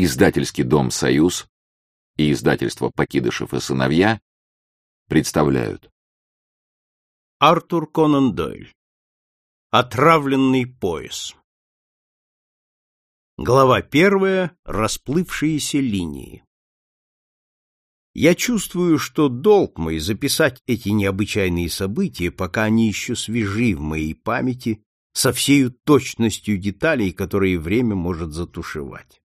Издательский дом «Союз» и издательство «Покидышев и сыновья» представляют. Артур Конан Дойль. Отравленный пояс. Глава первая. Расплывшиеся линии. Я чувствую, что долг мой записать эти необычайные события, пока они еще свежи в моей памяти, со всей точностью деталей, которые время может затушевать.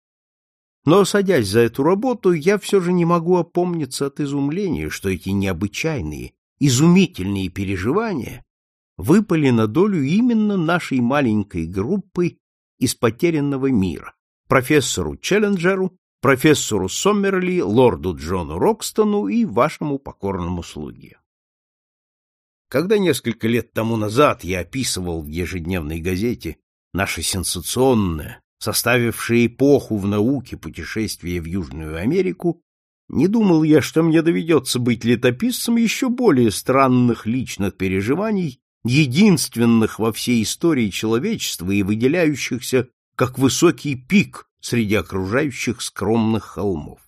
Но, садясь за эту работу, я все же не могу опомниться от изумления, что эти необычайные, изумительные переживания выпали на долю именно нашей маленькой группы из потерянного мира, профессору Челленджеру, профессору Соммерли, лорду Джону Рокстону и вашему покорному слуге. Когда несколько лет тому назад я описывал в ежедневной газете наше сенсационное, составившее эпоху в науке путешествие в Южную Америку, не думал я, что мне доведется быть летописцем еще более странных личных переживаний, единственных во всей истории человечества и выделяющихся как высокий пик среди окружающих скромных холмов.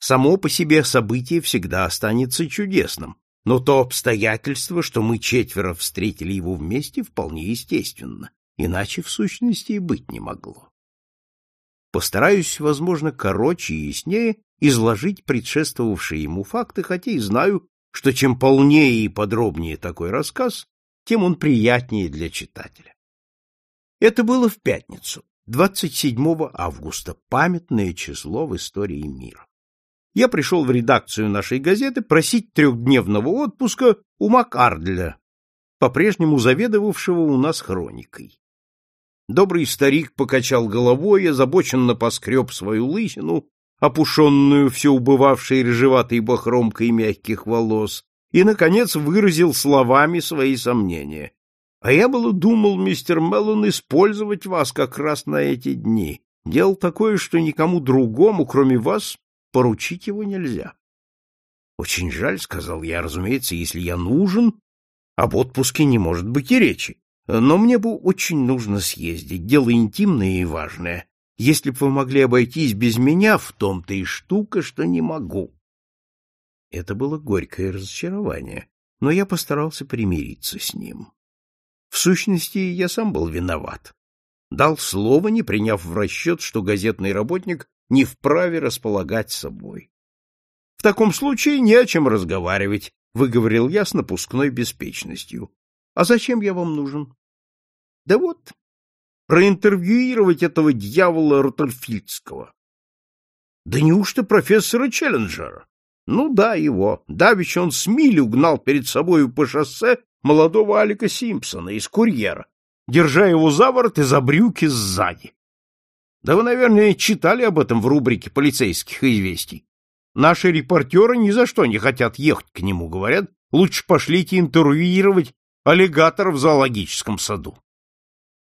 Само по себе событие всегда останется чудесным, но то обстоятельство, что мы четверо встретили его вместе, вполне естественно иначе в сущности и быть не могло. Постараюсь, возможно, короче и яснее изложить предшествовавшие ему факты, хотя и знаю, что чем полнее и подробнее такой рассказ, тем он приятнее для читателя. Это было в пятницу, 27 августа, памятное число в истории мира. Я пришел в редакцию нашей газеты просить трехдневного отпуска у Макардля, по-прежнему заведовавшего у нас хроникой. Добрый старик покачал головой, озабоченно поскреб свою лысину, опушенную все убывавшей рыжеватой бахромкой мягких волос, и, наконец, выразил словами свои сомнения. — А я было думал, мистер Меллон, использовать вас как раз на эти дни. Дело такое, что никому другому, кроме вас, поручить его нельзя. — Очень жаль, — сказал я, — разумеется, если я нужен, об отпуске не может быть и речи. Но мне бы очень нужно съездить, дело интимное и важное. Если бы вы могли обойтись без меня, в том-то и штука, что не могу. Это было горькое разочарование, но я постарался примириться с ним. В сущности, я сам был виноват. Дал слово, не приняв в расчет, что газетный работник не вправе располагать собой. В таком случае не о чем разговаривать, выговорил я с напускной беспечностью. А зачем я вам нужен? Да вот, проинтервьюировать этого дьявола Ротольфильдского. Да неужто профессора Челленджера? Ну да, его. Давич он с милю гнал перед собою по шоссе молодого Алика Симпсона из курьера, держа его за ворот и за брюки сзади. Да вы, наверное, читали об этом в рубрике полицейских известий. Наши репортеры ни за что не хотят ехать к нему, говорят, лучше пошлите интервьюировать аллигатора в зоологическом саду.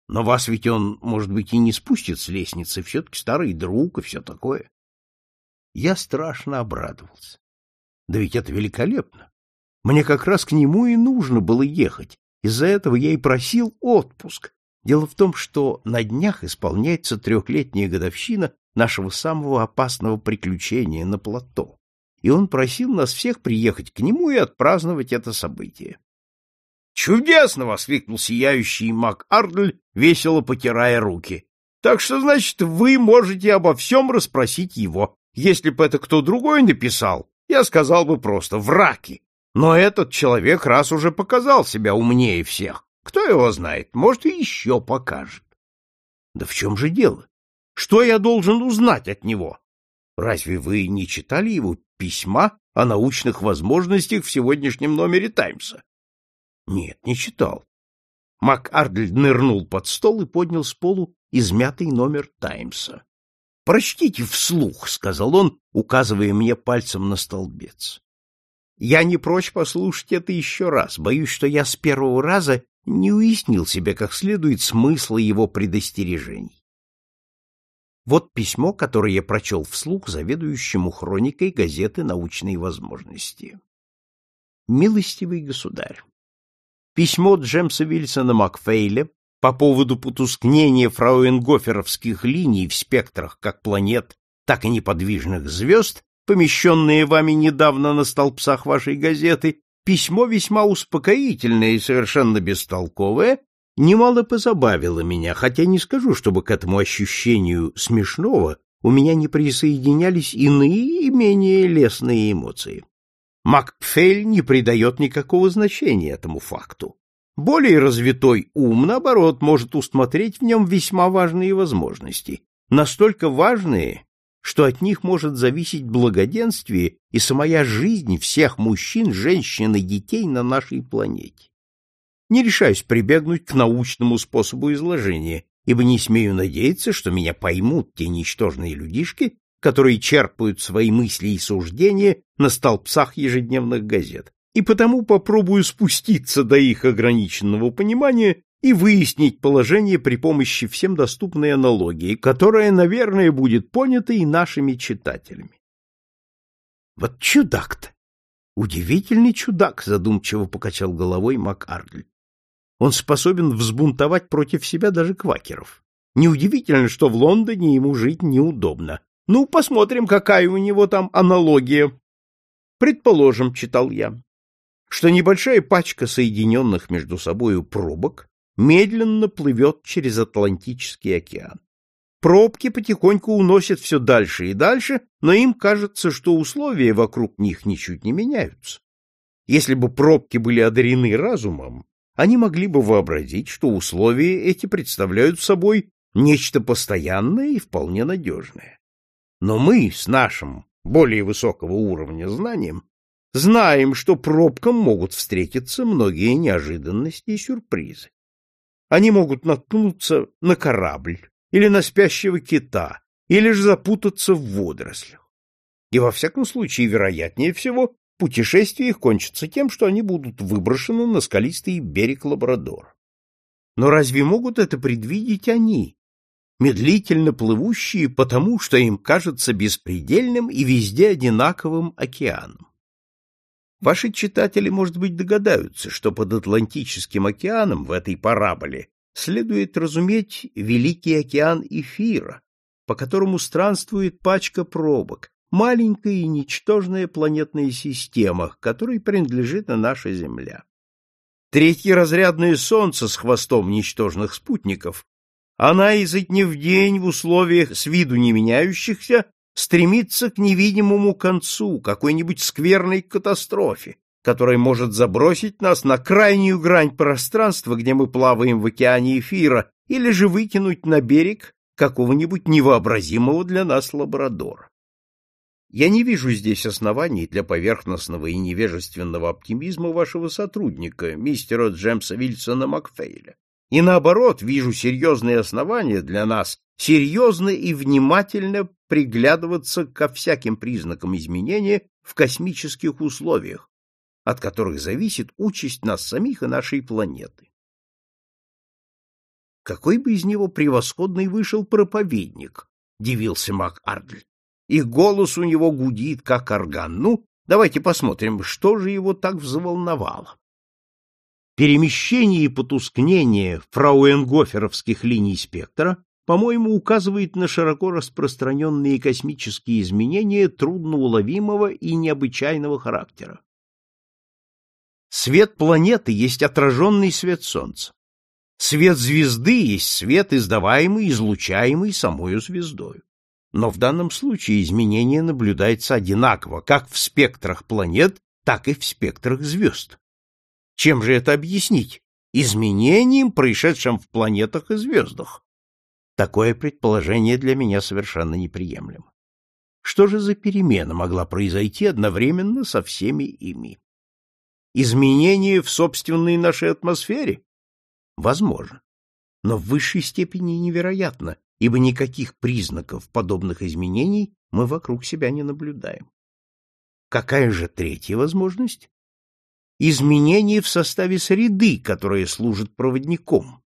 Но вас ведь он, может быть, и не спустит с лестницы, все-таки старый друг и все такое. Я страшно обрадовался. Да ведь это великолепно. Мне как раз к нему и нужно было ехать. Из-за этого я и просил отпуск. Дело в том, что на днях исполняется трехлетняя годовщина нашего самого опасного приключения на плато, и он просил нас всех приехать к нему и отпраздновать это событие. «Чудесно!» — воскликнул сияющий маг Ардль, весело потирая руки. «Так что, значит, вы можете обо всем расспросить его. Если бы это кто другой написал, я сказал бы просто «враки». Но этот человек раз уже показал себя умнее всех. Кто его знает, может, и еще покажет. Да в чем же дело? Что я должен узнать от него? Разве вы не читали его письма о научных возможностях в сегодняшнем номере «Таймса»? Нет, не читал. МакАрдль нырнул под стол и поднял с полу измятый номер Таймса. «Прочтите вслух», — сказал он, указывая мне пальцем на столбец. «Я не прочь послушать это еще раз. Боюсь, что я с первого раза не уяснил себе как следует смысла его предостережений. Вот письмо, которое я прочел вслух заведующему хроникой газеты «Научные возможности». «Милостивый государь, Письмо Джемса Вильсона Макфейля по поводу потускнения фрауенгоферовских линий в спектрах как планет, так и неподвижных звезд, помещенные вами недавно на столбцах вашей газеты, письмо весьма успокоительное и совершенно бестолковое, немало позабавило меня, хотя не скажу, чтобы к этому ощущению смешного у меня не присоединялись иные и менее лестные эмоции. Макфель не придает никакого значения этому факту. Более развитой ум, наоборот, может усмотреть в нем весьма важные возможности, настолько важные, что от них может зависеть благоденствие и самая жизнь всех мужчин, женщин и детей на нашей планете. Не решаюсь прибегнуть к научному способу изложения, ибо не смею надеяться, что меня поймут те ничтожные людишки, которые черпают свои мысли и суждения на столбцах ежедневных газет, и потому попробую спуститься до их ограниченного понимания и выяснить положение при помощи всем доступной аналогии, которая, наверное, будет понята и нашими читателями. Вот чудак-то! Удивительный чудак, задумчиво покачал головой МакАрдль. Он способен взбунтовать против себя даже квакеров. Неудивительно, что в Лондоне ему жить неудобно. Ну, посмотрим, какая у него там аналогия. Предположим, читал я, что небольшая пачка соединенных между собою пробок медленно плывет через Атлантический океан. Пробки потихоньку уносят все дальше и дальше, но им кажется, что условия вокруг них ничуть не меняются. Если бы пробки были одарены разумом, они могли бы вообразить, что условия эти представляют собой нечто постоянное и вполне надежное. Но мы с нашим более высокого уровня знанием знаем, что пробкам могут встретиться многие неожиданности и сюрпризы. Они могут наткнуться на корабль или на спящего кита, или же запутаться в водорослях. И во всяком случае, вероятнее всего, путешествие их кончится тем, что они будут выброшены на скалистый берег Лабрадора. Но разве могут это предвидеть они, медлительно плывущие потому, что им кажется беспредельным и везде одинаковым океаном? Ваши читатели, может быть, догадаются, что под Атлантическим океаном в этой параболе следует разуметь Великий океан Эфира, по которому странствует пачка пробок, маленькая и ничтожная планетная система, которой принадлежит и наша Земля. Третье разрядное Солнце с хвостом ничтожных спутников, она изо дня в день в условиях с виду не меняющихся стремится к невидимому концу, какой-нибудь скверной катастрофе, которая может забросить нас на крайнюю грань пространства, где мы плаваем в океане эфира, или же выкинуть на берег какого-нибудь невообразимого для нас лабрадора. Я не вижу здесь оснований для поверхностного и невежественного оптимизма вашего сотрудника, мистера Джемса Вильсона Макфейля. И наоборот, вижу серьезные основания для нас серьезно и внимательно приглядываться ко всяким признакам изменения в космических условиях, от которых зависит участь нас самих и нашей планеты. Какой бы из него превосходный вышел проповедник, дивился Мак Ардль и голос у него гудит, как орган. Ну, давайте посмотрим, что же его так взволновало. Перемещение и потускнение фрауенгоферовских линий спектра, по-моему, указывает на широко распространенные космические изменения трудноуловимого и необычайного характера. Свет планеты есть отраженный свет Солнца. Свет звезды есть свет, издаваемый, излучаемый самою звездою но в данном случае изменение наблюдается одинаково как в спектрах планет, так и в спектрах звезд. Чем же это объяснить? Изменением, происшедшим в планетах и звездах. Такое предположение для меня совершенно неприемлемо. Что же за перемена могла произойти одновременно со всеми ими? Изменение в собственной нашей атмосфере? Возможно. Но в высшей степени невероятно, ибо никаких признаков подобных изменений мы вокруг себя не наблюдаем. Какая же третья возможность? Изменение в составе среды, которая служит проводником.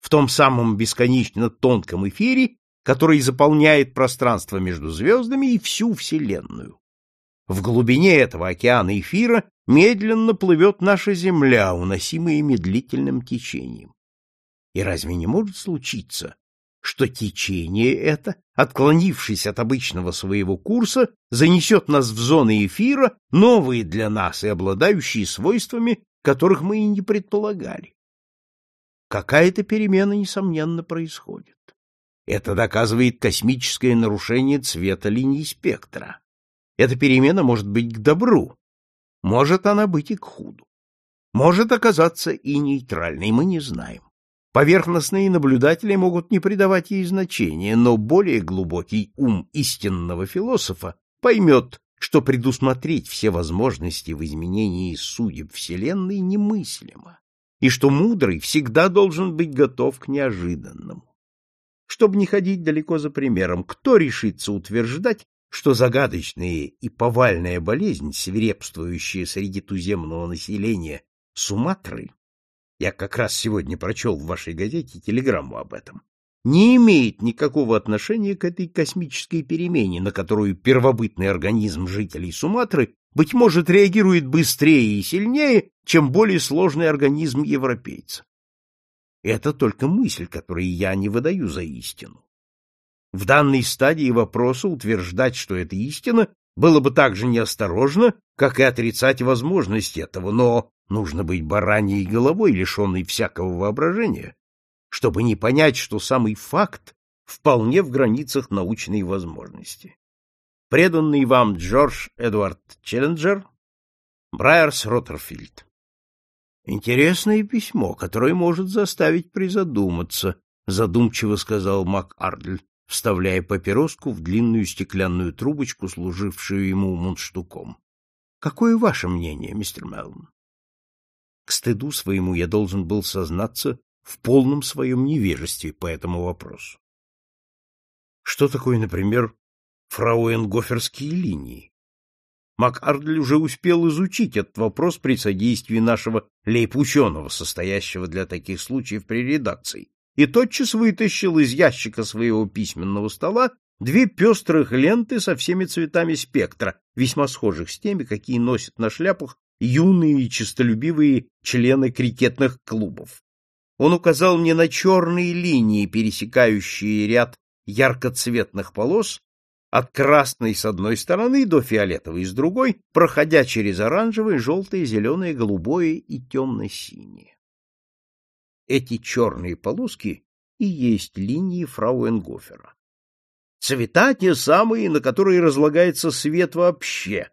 В том самом бесконечно тонком эфире, который заполняет пространство между звездами и всю Вселенную. В глубине этого океана эфира медленно плывет наша Земля, уносимая медлительным течением. И разве не может случиться, что течение это, отклонившись от обычного своего курса, занесет нас в зоны эфира, новые для нас и обладающие свойствами, которых мы и не предполагали. Какая-то перемена, несомненно, происходит. Это доказывает космическое нарушение цвета линий спектра. Эта перемена может быть к добру, может она быть и к худу. Может оказаться и нейтральной, мы не знаем. Поверхностные наблюдатели могут не придавать ей значения, но более глубокий ум истинного философа поймет, что предусмотреть все возможности в изменении судеб Вселенной немыслимо, и что мудрый всегда должен быть готов к неожиданному. Чтобы не ходить далеко за примером, кто решится утверждать, что загадочная и повальная болезнь, свирепствующая среди туземного населения Суматры, я как раз сегодня прочел в вашей газете телеграмму об этом, не имеет никакого отношения к этой космической перемене, на которую первобытный организм жителей Суматры, быть может, реагирует быстрее и сильнее, чем более сложный организм европейца. Это только мысль, которую я не выдаю за истину. В данной стадии вопроса утверждать, что это истина, было бы так же неосторожно, как и отрицать возможность этого, но Нужно быть бараньей головой, лишенной всякого воображения, чтобы не понять, что самый факт вполне в границах научной возможности. Преданный вам Джордж Эдвард Челленджер, Брайерс Роттерфилд. Интересное письмо, которое может заставить призадуматься, задумчиво сказал Мак Ардль, вставляя папироску в длинную стеклянную трубочку, служившую ему мундштуком. Какое ваше мнение, мистер Меллон? К стыду своему я должен был сознаться в полном своем невежестве по этому вопросу. Что такое, например, фрауенгоферские линии? МакАрдль уже успел изучить этот вопрос при содействии нашего лейб-ученого, состоящего для таких случаев при редакции, и тотчас вытащил из ящика своего письменного стола две пестрых ленты со всеми цветами спектра, весьма схожих с теми, какие носят на шляпах юные и честолюбивые члены крикетных клубов. Он указал мне на черные линии, пересекающие ряд яркоцветных полос от красной с одной стороны до фиолетовой с другой, проходя через оранжевое, желтое, зеленое, голубое и темно-синее. Эти черные полоски и есть линии Фрауенгофера. Цвета те самые, на которые разлагается свет вообще,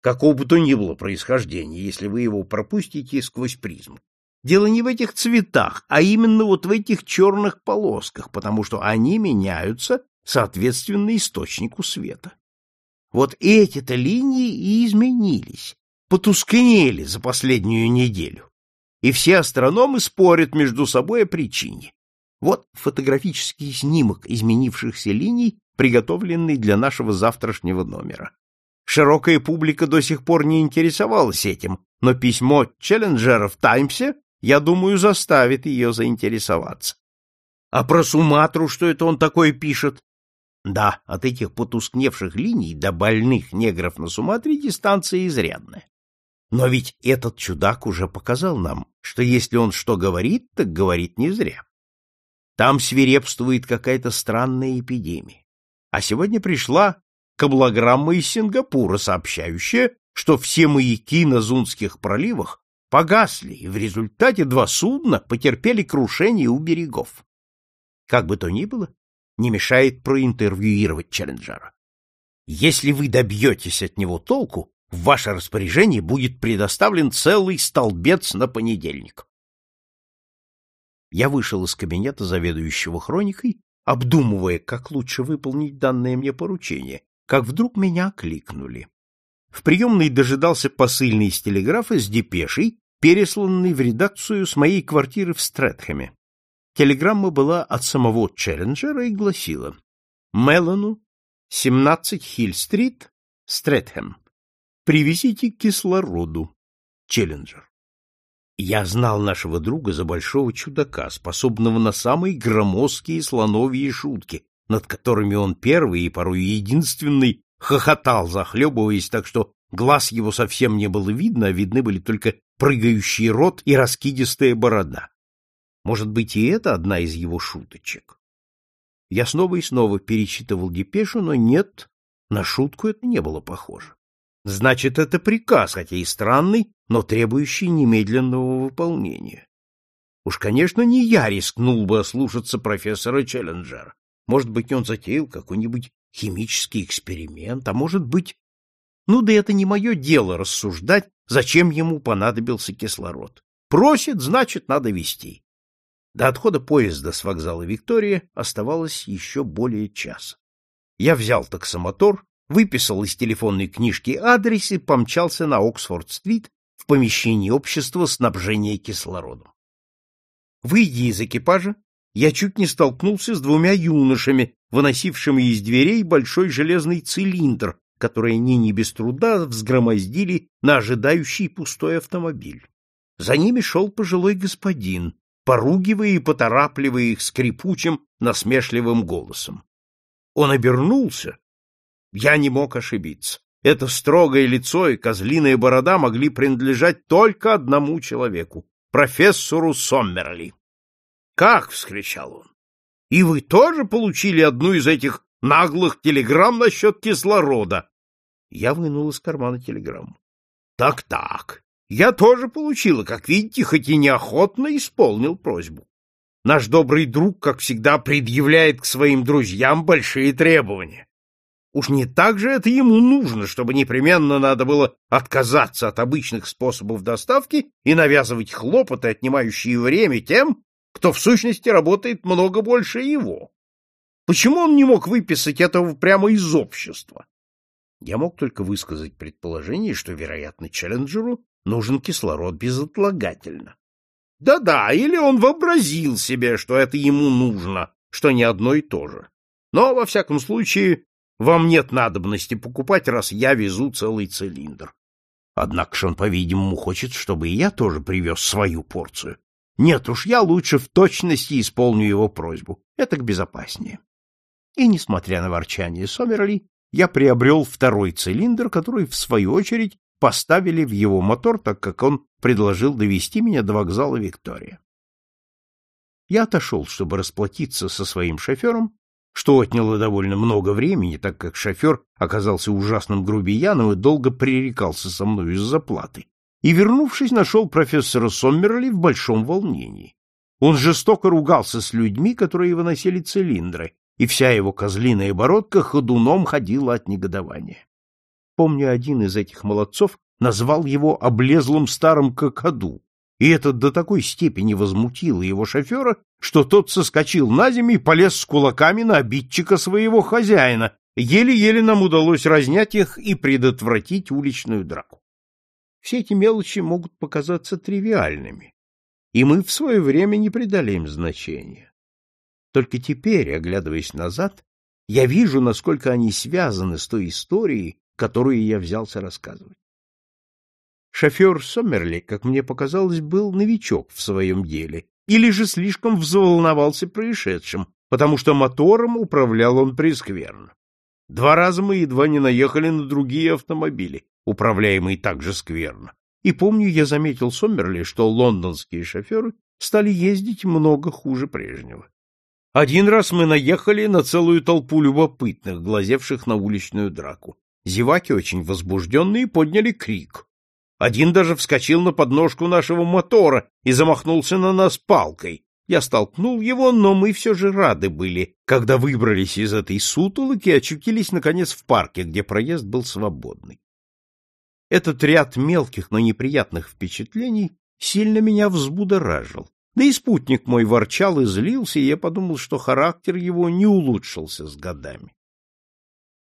какого бы то ни было происхождения, если вы его пропустите сквозь призму. Дело не в этих цветах, а именно вот в этих черных полосках, потому что они меняются соответственно источнику света. Вот эти-то линии и изменились, потускнели за последнюю неделю. И все астрономы спорят между собой о причине. Вот фотографический снимок изменившихся линий, приготовленный для нашего завтрашнего номера. Широкая публика до сих пор не интересовалась этим, но письмо Челленджера в Таймсе, я думаю, заставит ее заинтересоваться. А про Суматру что это он такое пишет? Да, от этих потускневших линий до больных негров на Суматре дистанция изрядная. Но ведь этот чудак уже показал нам, что если он что говорит, так говорит не зря. Там свирепствует какая-то странная эпидемия. А сегодня пришла каблограмма из Сингапура, сообщающая, что все маяки на Зунских проливах погасли, и в результате два судна потерпели крушение у берегов. Как бы то ни было, не мешает проинтервьюировать Челленджера. Если вы добьетесь от него толку, в ваше распоряжение будет предоставлен целый столбец на понедельник. Я вышел из кабинета заведующего хроникой, обдумывая, как лучше выполнить данное мне поручение, как вдруг меня кликнули. В приемной дожидался посыльный из телеграфа с депешей, пересланный в редакцию с моей квартиры в Стрэдхэме. Телеграмма была от самого Челленджера и гласила «Мелану, 17 Хилл-стрит, Стрэдхэм. Привезите кислороду. Челленджер». Я знал нашего друга за большого чудака, способного на самые громоздкие слоновьи шутки, над которыми он первый и порой единственный хохотал, захлебываясь так, что глаз его совсем не было видно, а видны были только прыгающий рот и раскидистая борода. Может быть, и это одна из его шуточек? Я снова и снова перечитывал депешу, но нет, на шутку это не было похоже. Значит, это приказ, хотя и странный, но требующий немедленного выполнения. Уж, конечно, не я рискнул бы ослушаться профессора Челленджера. Может быть, он затеял какой-нибудь химический эксперимент, а может быть... Ну да это не мое дело рассуждать, зачем ему понадобился кислород. Просит, значит, надо вести. До отхода поезда с вокзала Виктория оставалось еще более часа. Я взял таксомотор, выписал из телефонной книжки адрес и помчался на Оксфорд-стрит в помещении общества снабжения кислородом. Выйдя из экипажа, я чуть не столкнулся с двумя юношами, выносившими из дверей большой железный цилиндр, который они не без труда взгромоздили на ожидающий пустой автомобиль. За ними шел пожилой господин, поругивая и поторапливая их скрипучим, насмешливым голосом. Он обернулся. Я не мог ошибиться. Это строгое лицо и козлиная борода могли принадлежать только одному человеку — профессору Соммерли. «Как?» — вскричал он. «И вы тоже получили одну из этих наглых телеграмм насчет кислорода?» Я вынул из кармана телеграмму. «Так-так, я тоже получила, как видите, хоть и неохотно исполнил просьбу. Наш добрый друг, как всегда, предъявляет к своим друзьям большие требования. Уж не так же это ему нужно, чтобы непременно надо было отказаться от обычных способов доставки и навязывать хлопоты, отнимающие время тем, кто в сущности работает много больше его. Почему он не мог выписать этого прямо из общества? Я мог только высказать предположение, что, вероятно, Челленджеру нужен кислород безотлагательно. Да-да, или он вообразил себе, что это ему нужно, что не одно и то же. Но, во всяком случае, вам нет надобности покупать, раз я везу целый цилиндр. Однако же он, по-видимому, хочет, чтобы и я тоже привез свою порцию. Нет уж, я лучше в точности исполню его просьбу. Это к безопаснее. И, несмотря на ворчание Сомерли, я приобрел второй цилиндр, который, в свою очередь, поставили в его мотор, так как он предложил довести меня до вокзала Виктория. Я отошел, чтобы расплатиться со своим шофером, что отняло довольно много времени, так как шофер оказался ужасным грубияном и долго пререкался со мной из-за платы. И, вернувшись, нашел профессора Соммерли в большом волнении. Он жестоко ругался с людьми, которые выносили цилиндры, и вся его козлиная бородка ходуном ходила от негодования. Помню, один из этих молодцов назвал его облезлым старым какаду, и это до такой степени возмутило его шофера, что тот соскочил на землю и полез с кулаками на обидчика своего хозяина. Еле-еле нам удалось разнять их и предотвратить уличную драку. Все эти мелочи могут показаться тривиальными, и мы в свое время не придали им значения. Только теперь, оглядываясь назад, я вижу, насколько они связаны с той историей, которую я взялся рассказывать. Шофер Сомерли, как мне показалось, был новичок в своем деле, или же слишком взволновался происшедшим, потому что мотором управлял он прескверно. Два раза мы едва не наехали на другие автомобили, управляемые так же скверно. И помню, я заметил Сомерли, что лондонские шоферы стали ездить много хуже прежнего. Один раз мы наехали на целую толпу любопытных, глазевших на уличную драку. Зеваки, очень возбужденные, подняли крик. Один даже вскочил на подножку нашего мотора и замахнулся на нас палкой. Я столкнул его, но мы все же рады были, когда выбрались из этой сутолоки и очутились, наконец, в парке, где проезд был свободный. Этот ряд мелких, но неприятных впечатлений сильно меня взбудоражил. Да и спутник мой ворчал и злился, и я подумал, что характер его не улучшился с годами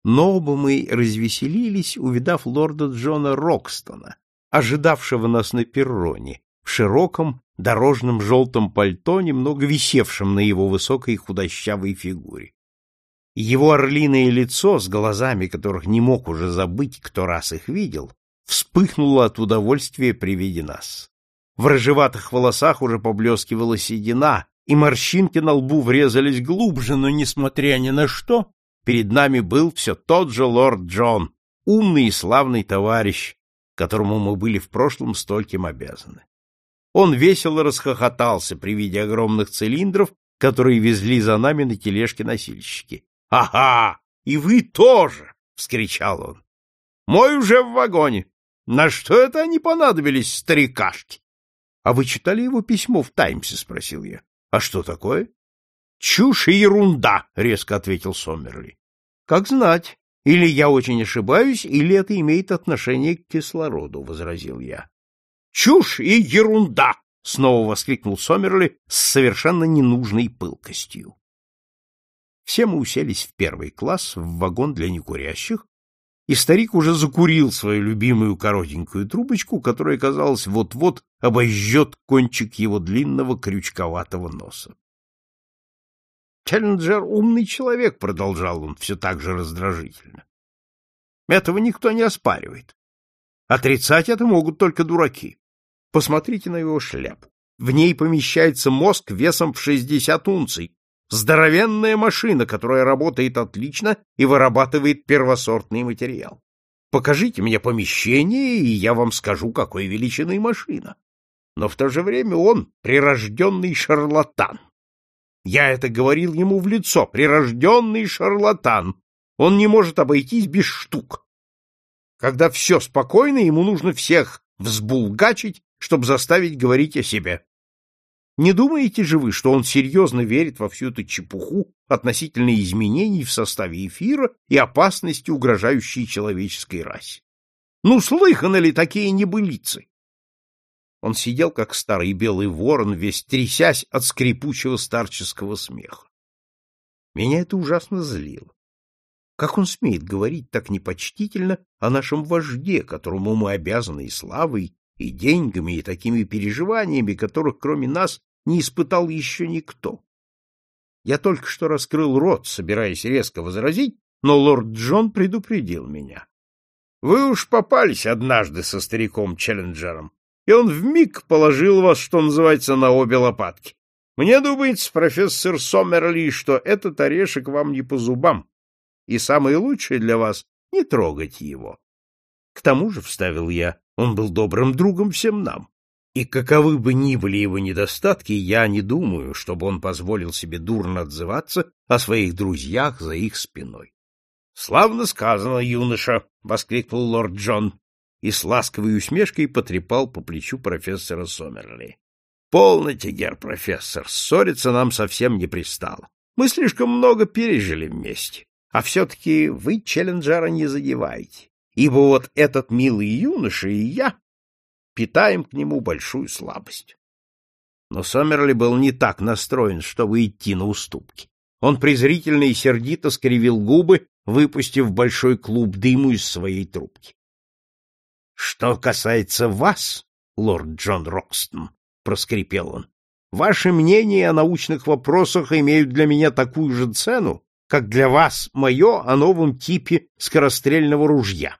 но оба мы развеселились, увидав лорда Джона Рокстона, ожидавшего нас на перроне, в широком дорожном желтом пальто, немного висевшем на его высокой худощавой фигуре. Его орлиное лицо, с глазами которых не мог уже забыть, кто раз их видел, вспыхнуло от удовольствия при виде нас. В рыжеватых волосах уже поблескивала седина, и морщинки на лбу врезались глубже, но, несмотря ни на что, перед нами был все тот же лорд Джон, умный и славный товарищ, которому мы были в прошлом стольким обязаны. Он весело расхохотался при виде огромных цилиндров, которые везли за нами на тележке носильщики. — Ага! И вы тоже! — вскричал он. — Мой уже в вагоне. На что это они понадобились, старикашки? — А вы читали его письмо в «Таймсе»? — спросил я. — А что такое? — Чушь и ерунда, — резко ответил Сомерли. — Как знать. Или я очень ошибаюсь, или это имеет отношение к кислороду, — возразил я. — Чушь и ерунда! — снова воскликнул Сомерли с совершенно ненужной пылкостью. Все мы уселись в первый класс, в вагон для некурящих, и старик уже закурил свою любимую коротенькую трубочку, которая, казалось, вот-вот обожжет кончик его длинного крючковатого носа. Челленджер умный человек, продолжал он все так же раздражительно. Этого никто не оспаривает. Отрицать это могут только дураки. Посмотрите на его шляпу. В ней помещается мозг весом в 60 унций. Здоровенная машина, которая работает отлично и вырабатывает первосортный материал. Покажите мне помещение, и я вам скажу, какой величины машина. Но в то же время он прирожденный шарлатан. Я это говорил ему в лицо. Прирожденный шарлатан. Он не может обойтись без штук. Когда все спокойно, ему нужно всех взбулгачить, чтобы заставить говорить о себе. Не думаете же вы, что он серьезно верит во всю эту чепуху относительно изменений в составе эфира и опасности, угрожающей человеческой расе? Ну, слыханы ли такие небылицы? Он сидел, как старый белый ворон, весь трясясь от скрипучего старческого смеха. Меня это ужасно злило. Как он смеет говорить так непочтительно о нашем вожде, которому мы обязаны и славой, и деньгами, и такими переживаниями, которых кроме нас не испытал еще никто? Я только что раскрыл рот, собираясь резко возразить, но лорд Джон предупредил меня. — Вы уж попались однажды со стариком Челленджером и он вмиг положил вас, что называется, на обе лопатки. Мне думается, профессор Сомерли, что этот орешек вам не по зубам, и самое лучшее для вас — не трогать его. К тому же, — вставил я, — он был добрым другом всем нам, и каковы бы ни были его недостатки, я не думаю, чтобы он позволил себе дурно отзываться о своих друзьях за их спиной. — Славно сказано, юноша! — воскликнул лорд Джон и с ласковой усмешкой потрепал по плечу профессора Сомерли. — Полноте, гер профессор, ссориться нам совсем не пристало. Мы слишком много пережили вместе. А все-таки вы Челленджера не задеваете, ибо вот этот милый юноша и я питаем к нему большую слабость. Но Сомерли был не так настроен, чтобы идти на уступки. Он презрительно и сердито скривил губы, выпустив большой клуб дыму из своей трубки. Что касается вас, лорд Джон Рокстон, проскрипел он, ваши мнения о научных вопросах имеют для меня такую же цену, как для вас мое о новом типе скорострельного ружья.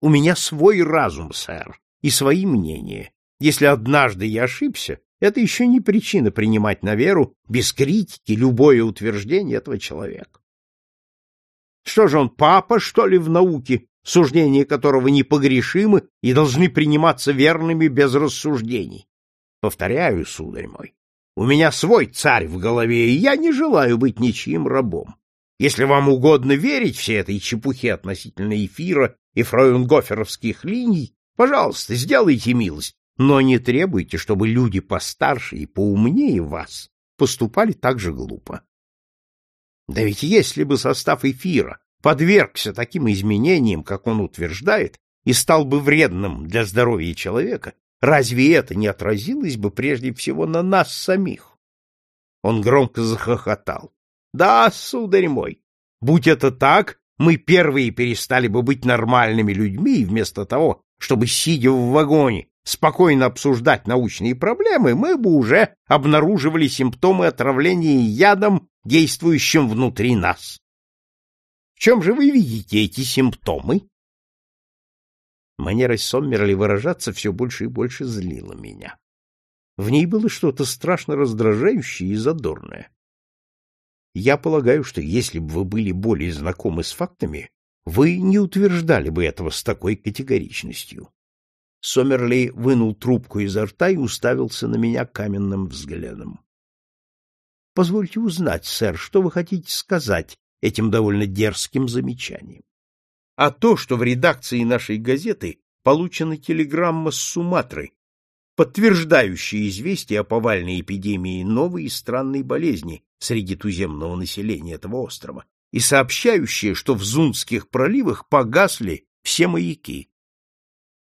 У меня свой разум, сэр, и свои мнения. Если однажды я ошибся, это еще не причина принимать на веру без критики любое утверждение этого человека. Что же он, папа, что ли, в науке, суждения которого непогрешимы и должны приниматься верными без рассуждений. Повторяю, сударь мой, у меня свой царь в голове, и я не желаю быть ничьим рабом. Если вам угодно верить всей этой чепухе относительно эфира и фройенгоферовских линий, пожалуйста, сделайте милость, но не требуйте, чтобы люди постарше и поумнее вас поступали так же глупо. Да ведь если бы состав эфира подвергся таким изменениям, как он утверждает, и стал бы вредным для здоровья человека, разве это не отразилось бы прежде всего на нас самих? Он громко захохотал. Да, сударь мой, будь это так, мы первые перестали бы быть нормальными людьми, и вместо того, чтобы, сидя в вагоне, спокойно обсуждать научные проблемы, мы бы уже обнаруживали симптомы отравления ядом, действующим внутри нас чем же вы видите эти симптомы? Манера Соммерли выражаться все больше и больше злила меня. В ней было что-то страшно раздражающее и задорное. Я полагаю, что если бы вы были более знакомы с фактами, вы не утверждали бы этого с такой категоричностью. Сомерли вынул трубку изо рта и уставился на меня каменным взглядом. — Позвольте узнать, сэр, что вы хотите сказать этим довольно дерзким замечанием? — А то, что в редакции нашей газеты получена телеграмма с Суматры, подтверждающая известие о повальной эпидемии новой и странной болезни среди туземного населения этого острова, и сообщающая, что в Зунских проливах погасли все маяки.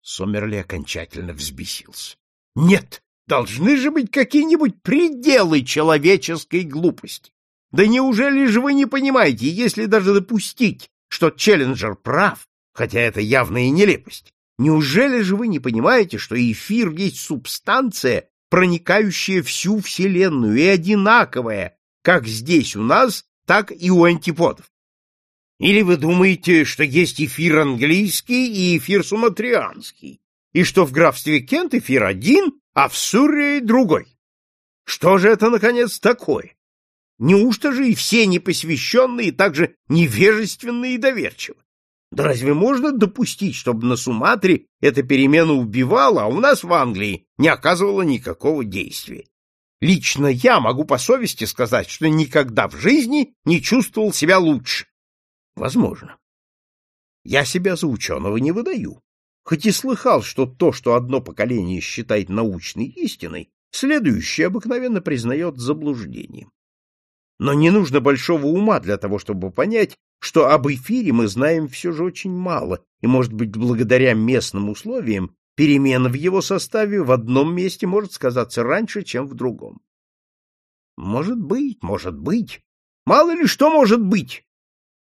Сомерли окончательно взбесился. Нет, должны же быть какие-нибудь пределы человеческой глупости. Да неужели же вы не понимаете, если даже допустить, что Челленджер прав, хотя это явная нелепость, неужели же вы не понимаете, что эфир есть субстанция, проникающая всю Вселенную и одинаковая, как здесь у нас, так и у антиподов? Или вы думаете, что есть эфир английский и эфир суматрианский, и что в графстве Кент эфир один, а в Суррее другой? Что же это, наконец, такое? Неужто же и все непосвященные также невежественные и доверчивы? Да разве можно допустить, чтобы на Суматре эта перемена убивала, а у нас в Англии не оказывала никакого действия? Лично я могу по совести сказать, что никогда в жизни не чувствовал себя лучше. Возможно. Я себя за ученого не выдаю, хоть и слыхал, что то, что одно поколение считает научной истиной, следующее обыкновенно признает заблуждением. Но не нужно большого ума для того, чтобы понять, что об эфире мы знаем все же очень мало, и, может быть, благодаря местным условиям, перемена в его составе в одном месте может сказаться раньше, чем в другом. Может быть, может быть. Мало ли что может быть.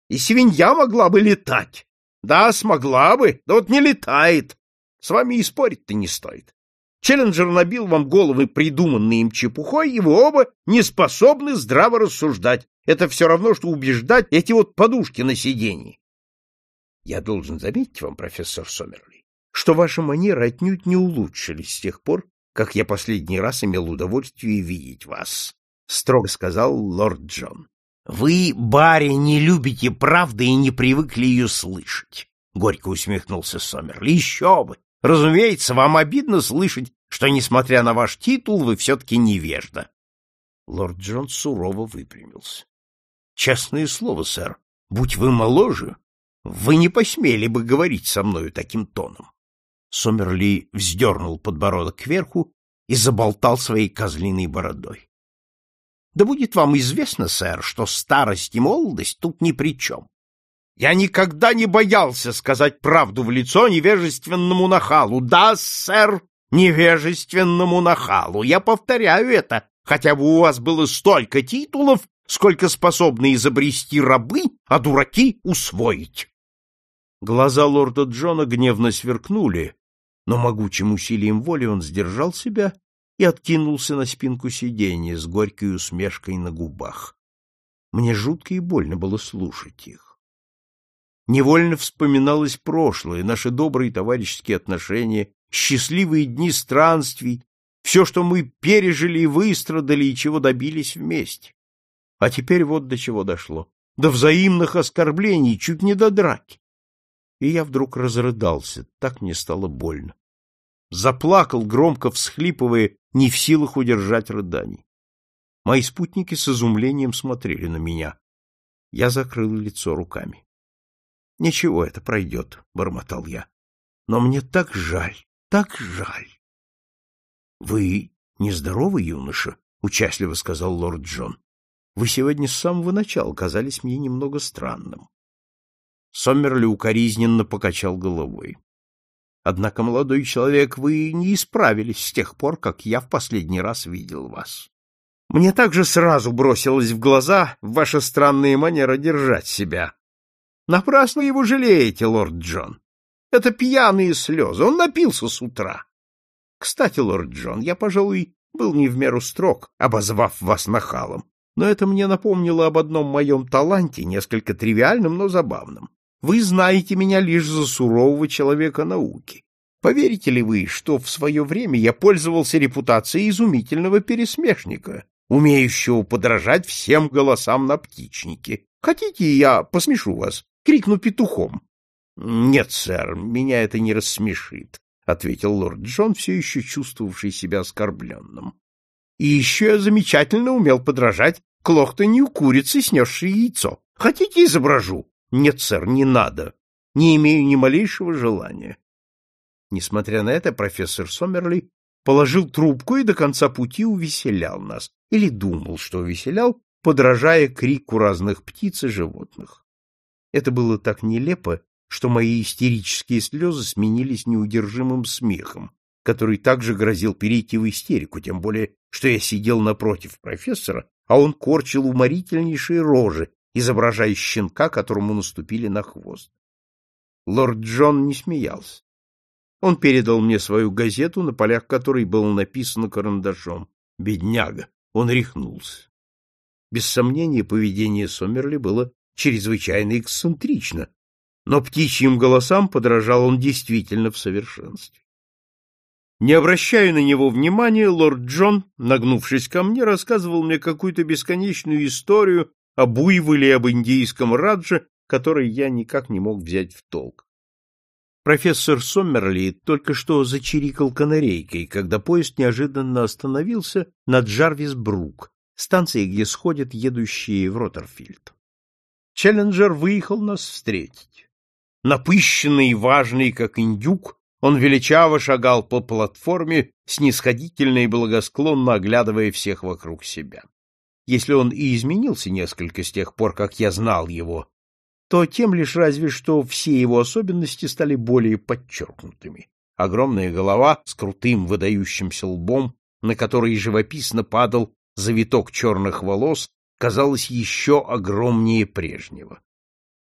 И свинья могла бы летать. Да, смогла бы, да вот не летает. С вами и спорить-то не стоит. Челленджер набил вам головы придуманной им чепухой, и вы оба не способны здраво рассуждать. Это все равно, что убеждать эти вот подушки на сиденье. Я должен заметить вам, профессор Сомерли, что ваши манеры отнюдь не улучшились с тех пор, как я последний раз имел удовольствие видеть вас, — строго сказал лорд Джон. Вы, баре, не любите правды и не привыкли ее слышать. Горько усмехнулся Сомерли. Еще бы! Разумеется, вам обидно слышать, что, несмотря на ваш титул, вы все-таки невежда. Лорд Джон сурово выпрямился. Честное слово, сэр, будь вы моложе, вы не посмели бы говорить со мною таким тоном. Сомерли вздернул подбородок кверху и заболтал своей козлиной бородой. Да будет вам известно, сэр, что старость и молодость тут ни при чем. Я никогда не боялся сказать правду в лицо невежественному нахалу. Да, сэр, невежественному нахалу. Я повторяю это, хотя бы у вас было столько титулов, сколько способны изобрести рабы, а дураки усвоить. Глаза лорда Джона гневно сверкнули, но могучим усилием воли он сдержал себя и откинулся на спинку сиденья с горькой усмешкой на губах. Мне жутко и больно было слушать их. Невольно вспоминалось прошлое, наши добрые товарищеские отношения, счастливые дни странствий, все, что мы пережили и выстрадали, и чего добились вместе. А теперь вот до чего дошло. До взаимных оскорблений, чуть не до драки. И я вдруг разрыдался, так мне стало больно. Заплакал, громко всхлипывая не в силах удержать рыданий. Мои спутники с изумлением смотрели на меня. Я закрыл лицо руками. — Ничего, это пройдет, — бормотал я. — Но мне так жаль, так жаль. — Вы нездоровый, юноша? — участливо сказал лорд Джон. — Вы сегодня с самого начала казались мне немного странным. Соммерли укоризненно покачал головой. Однако, молодой человек, вы не исправились с тех пор, как я в последний раз видел вас. Мне также сразу бросилось в глаза ваша странная манера держать себя. Напрасно его жалеете, лорд Джон. Это пьяные слезы, он напился с утра. Кстати, лорд Джон, я, пожалуй, был не в меру строг, обозвав вас нахалом, но это мне напомнило об одном моем таланте, несколько тривиальном, но забавном. Вы знаете меня лишь за сурового человека науки. Поверите ли вы, что в свое время я пользовался репутацией изумительного пересмешника, умеющего подражать всем голосам на птичнике? Хотите, я посмешу вас, крикну петухом? — Нет, сэр, меня это не рассмешит, — ответил лорд Джон, все еще чувствовавший себя оскорбленным. И еще я замечательно умел подражать клохтанью курицы, снесшей яйцо. Хотите, изображу? Нет, сэр, не надо. Не имею ни малейшего желания. Несмотря на это, профессор Сомерли положил трубку и до конца пути увеселял нас, или думал, что увеселял, подражая крику разных птиц и животных. Это было так нелепо, что мои истерические слезы сменились неудержимым смехом, который также грозил перейти в истерику, тем более, что я сидел напротив профессора, а он корчил уморительнейшие рожи, изображая щенка, которому наступили на хвост. Лорд Джон не смеялся. Он передал мне свою газету, на полях которой было написано карандашом «Бедняга». Он рехнулся. Без сомнения, поведение Сомерли было чрезвычайно эксцентрично, но птичьим голосам подражал он действительно в совершенстве. Не обращая на него внимания, лорд Джон, нагнувшись ко мне, рассказывал мне какую-то бесконечную историю о буйволе и об индийском радже, который я никак не мог взять в толк. Профессор Соммерли только что зачирикал канарейкой, когда поезд неожиданно остановился над Джарвис-Брук, станцией, где сходят едущие в Роттерфильд. Челленджер выехал нас встретить. Напыщенный и важный, как индюк, он величаво шагал по платформе, снисходительно и благосклонно оглядывая всех вокруг себя. Если он и изменился несколько с тех пор, как я знал его, то тем лишь разве что все его особенности стали более подчеркнутыми. Огромная голова с крутым выдающимся лбом, на который живописно падал завиток черных волос, казалась еще огромнее прежнего.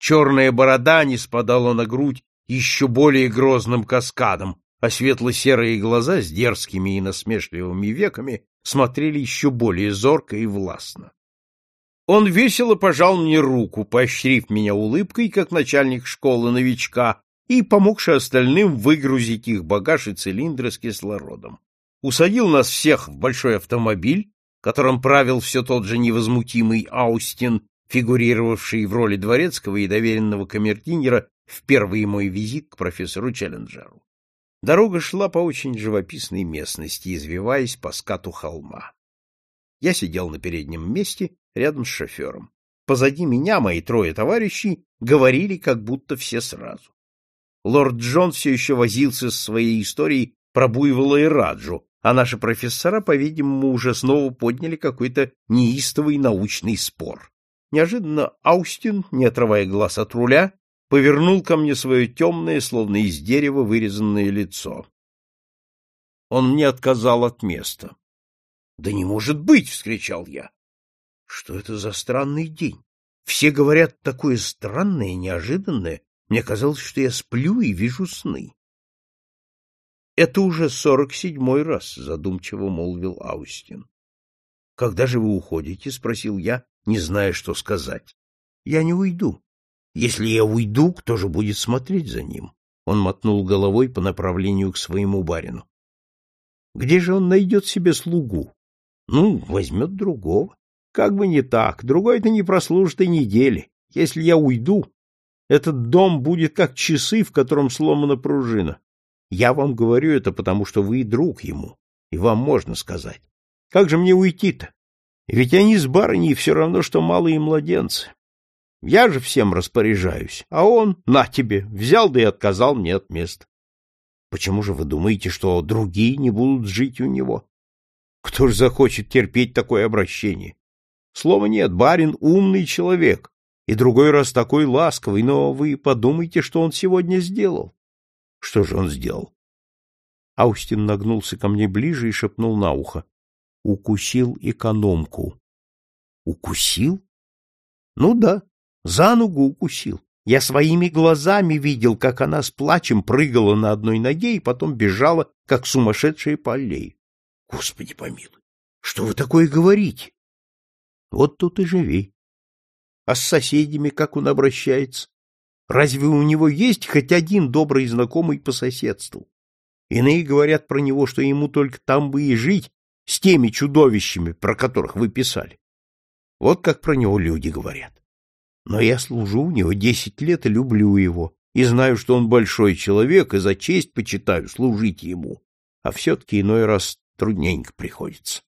Черная борода не спадала на грудь еще более грозным каскадом, а светло-серые глаза с дерзкими и насмешливыми веками смотрели еще более зорко и властно. Он весело пожал мне руку, поощрив меня улыбкой, как начальник школы новичка, и помогший остальным выгрузить их багаж и цилиндры с кислородом. Усадил нас всех в большой автомобиль, которым правил все тот же невозмутимый Аустин, фигурировавший в роли дворецкого и доверенного камердинера в первый мой визит к профессору Челленджеру. Дорога шла по очень живописной местности, извиваясь по скату холма. Я сидел на переднем месте, рядом с шофером. Позади меня мои трое товарищей говорили как будто все сразу. Лорд Джон все еще возился с своей историей про Буйвола и Раджу, а наши профессора, по-видимому, уже снова подняли какой-то неистовый научный спор. Неожиданно Аустин, не отрывая глаз от руля, повернул ко мне свое темное, словно из дерева вырезанное лицо. Он мне отказал от места. — Да не может быть! — вскричал я. — Что это за странный день? Все говорят такое странное, неожиданное. Мне казалось, что я сплю и вижу сны. Это уже сорок седьмой раз, задумчиво молвил Аустин. Когда же вы уходите? спросил я, не зная, что сказать. Я не уйду. Если я уйду, кто же будет смотреть за ним? Он мотнул головой по направлению к своему барину. Где же он найдет себе слугу? Ну, возьмет другого. Как бы не так, другой-то не прослужит и недели. Если я уйду, этот дом будет как часы, в котором сломана пружина. Я вам говорю это, потому что вы друг ему, и вам можно сказать. Как же мне уйти-то? Ведь они с барыней все равно, что малые младенцы. Я же всем распоряжаюсь, а он, на тебе, взял да и отказал мне от места. Почему же вы думаете, что другие не будут жить у него? Кто ж захочет терпеть такое обращение? Слова нет, барин умный человек, и другой раз такой ласковый, но вы подумайте, что он сегодня сделал. Что же он сделал? Аустин нагнулся ко мне ближе и шепнул на ухо. Укусил экономку. Укусил? Ну да, за ногу укусил. Я своими глазами видел, как она с плачем прыгала на одной ноге и потом бежала, как сумасшедшая по аллее. Господи помилуй, что вы такое говорите? Вот тут и живи. А с соседями как он обращается? Разве у него есть хоть один добрый знакомый по соседству? Иные говорят про него, что ему только там бы и жить с теми чудовищами, про которых вы писали. Вот как про него люди говорят. Но я служу у него десять лет и люблю его, и знаю, что он большой человек, и за честь почитаю служить ему. А все-таки иной раз трудненько приходится.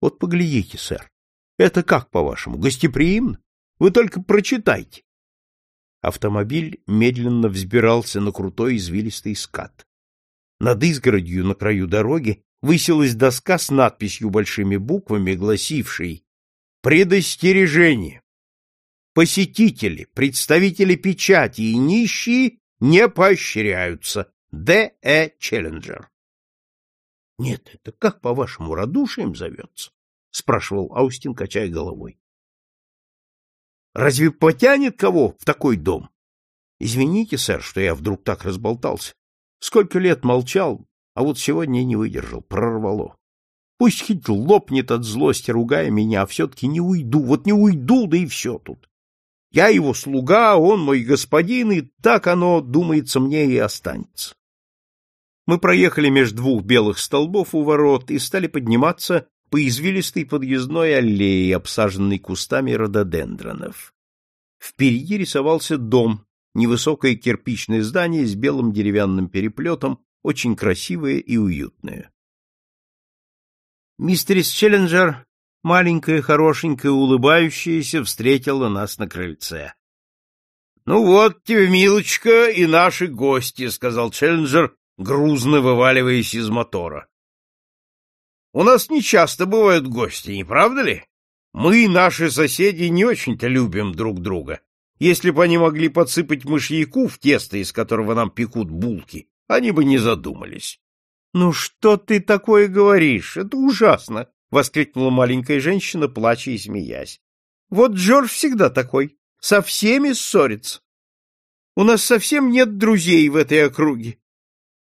Вот поглядите, сэр. Это как, по-вашему, гостеприимно? Вы только прочитайте. Автомобиль медленно взбирался на крутой извилистый скат. Над изгородью на краю дороги высилась доска с надписью большими буквами, гласившей «Предостережение! Посетители, представители печати и нищие не поощряются. Д. Э. Челленджер». «Нет, это как, по-вашему, радушием зовется?» — спрашивал Аустин, качая головой. «Разве потянет кого в такой дом?» «Извините, сэр, что я вдруг так разболтался. Сколько лет молчал, а вот сегодня не выдержал, прорвало. Пусть хоть лопнет от злости, ругая меня, а все-таки не уйду, вот не уйду, да и все тут. Я его слуга, он мой господин, и так оно, думается, мне и останется. Мы проехали между двух белых столбов у ворот и стали подниматься по извилистой подъездной аллее, обсаженной кустами рододендронов. Впереди рисовался дом, невысокое кирпичное здание с белым деревянным переплетом, очень красивое и уютное. Мистерис Челленджер, маленькая, хорошенькая, улыбающаяся, встретила нас на крыльце. — Ну вот тебе, милочка, и наши гости, — сказал Челленджер, грузно вываливаясь из мотора. — У нас нечасто бывают гости, не правда ли? Мы, наши соседи, не очень-то любим друг друга. Если бы они могли подсыпать мышьяку в тесто, из которого нам пекут булки, они бы не задумались. — Ну что ты такое говоришь? Это ужасно! — воскликнула маленькая женщина, плача и смеясь. — Вот Джордж всегда такой, со всеми ссорится. У нас совсем нет друзей в этой округе.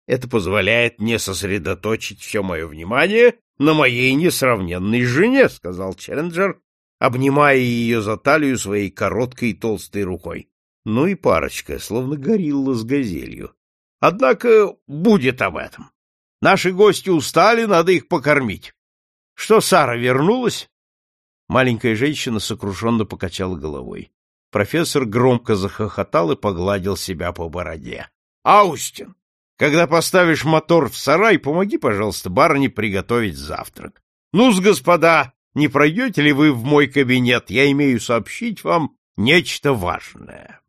Это позволяет мне сосредоточить все мое внимание на моей несравненной жене, — сказал Челленджер, обнимая ее за талию своей короткой и толстой рукой. Ну и парочка, словно горилла с газелью. Однако будет об этом. Наши гости устали, надо их покормить. Что, Сара вернулась? Маленькая женщина сокрушенно покачала головой. Профессор громко захохотал и погладил себя по бороде. — Аустин, когда поставишь мотор в сарай, помоги, пожалуйста, барыне приготовить завтрак. Ну-с, господа, не пройдете ли вы в мой кабинет? Я имею сообщить вам нечто важное.